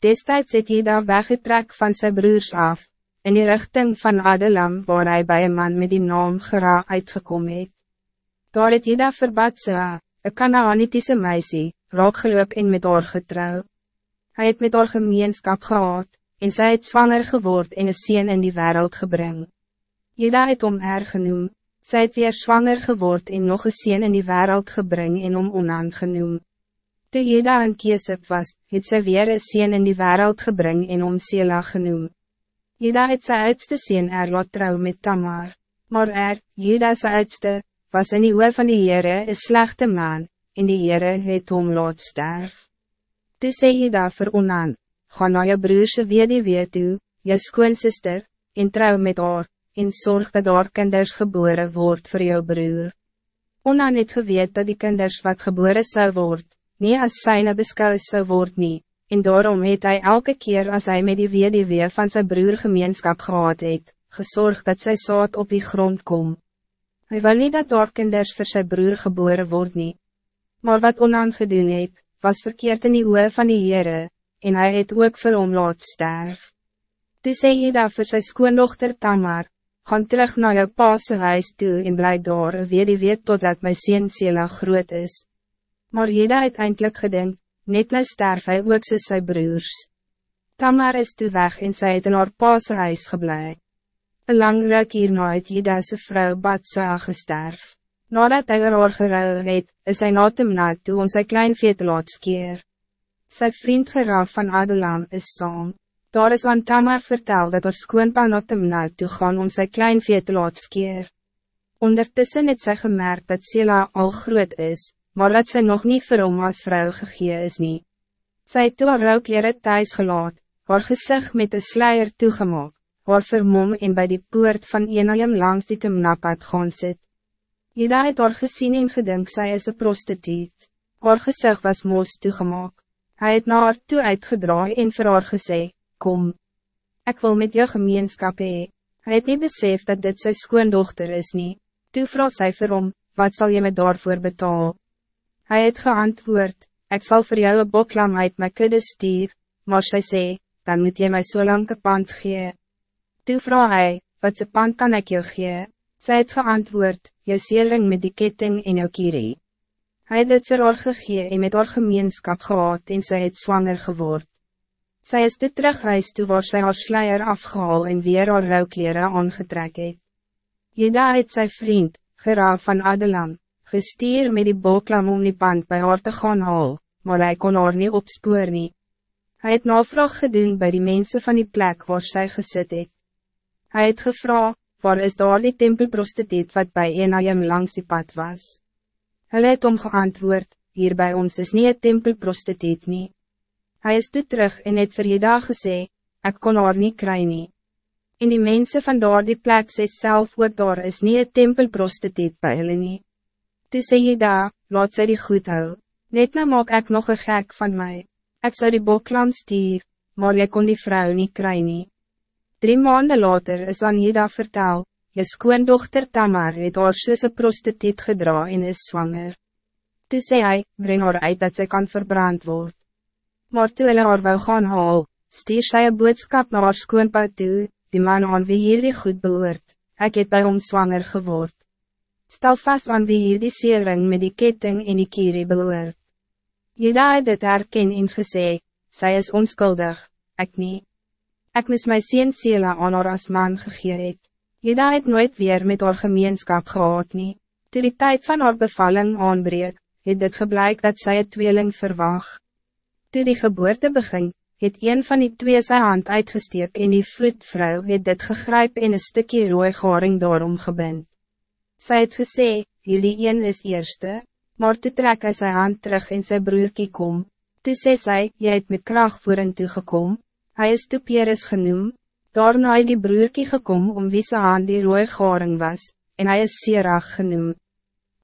Destijds het Jeda weggetrek van zijn broers af, in die richting van Adelam waar hij bij een man met die naam Gera uitgekomen het. Daar het Jeda vir Batsea, een Kanaanitische meisie, raakgeloop en met haar getrouw. Hij het met haar gemeenskap gehad, en zij het zwanger geword en een sien in die wereld gebring. Jeda het om haar genoem, sy het weer zwanger geword en nog een sien in die wereld gebring en om Onan genoem. Toe Jeda in Kiesip was, het sy weer een sien in die wereld gebring en om Sela genoem. Jeda het sy oudste sien er laat trouw met Tamar, maar er, Jeda sy oudste, was in die oor van die Heere een slechte man, en die Heere het om laat sterf. Toe sê jy daar vir Onan, ga na jou broerse wediwee toe, jou skoonsister, en trouw met haar, en zorg dat daar kinders geboren wordt voor jou broer. Onan het geweet dat die kinders wat geboren zou worden, nie as syne beskou zou word nie, en daarom het hij elke keer als hij met die wediwee van zijn broer gemeenskap gehad het, gezorgd dat zij zaad op die grond komt. Hij wil niet dat daar kinders vir sy broer geboren word nie. Maar wat Onan gedoen het, was verkeerd in die oe van die Heere, en hij het ook vir hom laat sterf. Toe sê daar vir sy skoondochter Tamar, gaan terug naar jou paase huis toe en bly daar die weet totdat my sien Sela groot is. Maar jy het eindelijk gedink, net nou sterf hy ook soos sy broers. Tamar is toe weg en sy het in haar paase huis geblei. Een lang ruk hierna het Jidase vrou Batsa gesterf. Nadat hy haar geruil het, is hy na Timna toe om sy klein vee te laat skeer. Sy vriend Geraf van Adelam is saam. Daar is aan Tamar vertel dat haar skoonpa na Timna toe gaan om sy klein vee te laat skeer. Ondertussen het sy gemerkt dat Sela al groot is, maar dat sy nog niet vir hom as vrou gegee is nie. Sy het toe haar rouwkleren thuis gelaat, haar gezicht met een sluier toegemaakt haar vermom en bij die poort van Enaim langs die temnapad gaan sit. Jeda het haar gesien en gedink sy is een prostituut. Haar gezicht was moos toegemaak. Hij het na haar toe uitgedraai en vir haar gesê, kom. Ik wil met jou gemeenskap hee. Hy het nie besef dat dit sy skoondochter is nie. Toe vraag sy vir hom, wat zal je me daarvoor betaal? Hij het geantwoord, ik zal voor jou een boklam uit my kudde stuur, maar sy sê, dan moet je mij so lang pand gee. Toe vraag hy, wat se pand kan ik jou gee? Sy het geantwoord, jou seering met die ketting en jou kierie. Hy het dit vir haar gegee en met haar gemeenskap gehad en sy het zwanger geword. Sy is dit terug huis toe waar sy haar sluier afgehaal en weer haar rouwkleren aangetrek het. Jeda het sy vriend, Geraaf van Adelam, gestuur met die boklam om die pand bij haar te gaan haal, maar hij kon haar nie opspoor nie. Hy het navraag gedoen bij die mensen van die plek waar sy gesit het. Hij het gevra, waar is daar die tempelprostituut wat bij Enaim langs die pad was? Hij het om geantwoord, hier bij ons is niet een tempelprostituut nie. Hij is toe terug en het vir jy dag gesê, ek kon haar nie kry nie. En die mensen van daar die plek sê self ook daar is niet een tempelprostituut bij hulle nie. Toe sê jy daar, laat sy die goed hou, net nou maak ek nog een gek van mij. Ik zou die boklam stier, maar jy kon die vrouw niet kry nie. Drie maanden later is Anida vertel, je skoondochter Tamar het haar soos een prostituut gedra en is zwanger. Toe sê hy, breng haar uit dat zij kan verbrand worden. Maar toe hulle haar wou gaan haal, stuur sy een boodskap na haar toe, die man aan wie hier die goed behoort, ek het by hom zwanger geword. Stel vast aan wie hier die seering met die ketting en die kierie behoort. Jeda het dit herken en gesê, sy is onskuldig, ek niet. Ik mis my sien Sela aan haar as man gegee het. Jeda het nooit weer met haar gemeenskap gehad nie. Toe die tijd van haar bevalling aanbreek, het dit gebleik dat zij het tweeling verwag. Toe die geboorte begin, het een van die twee sy hand uitgesteek en die vroedvrou het dit gegryp en een stukje rooi garing daarom gebind. Sy het gesê, jullie een is eerste, maar toe trek hy sy hand terug en sy broerkie kom. Toe sê sy, jy het met kracht voor toe gekom, Hij is toe Peres genoem, daarna het die broerkie gekom om wie sy hand die rooi garing was, en hij is Sirach genoemd.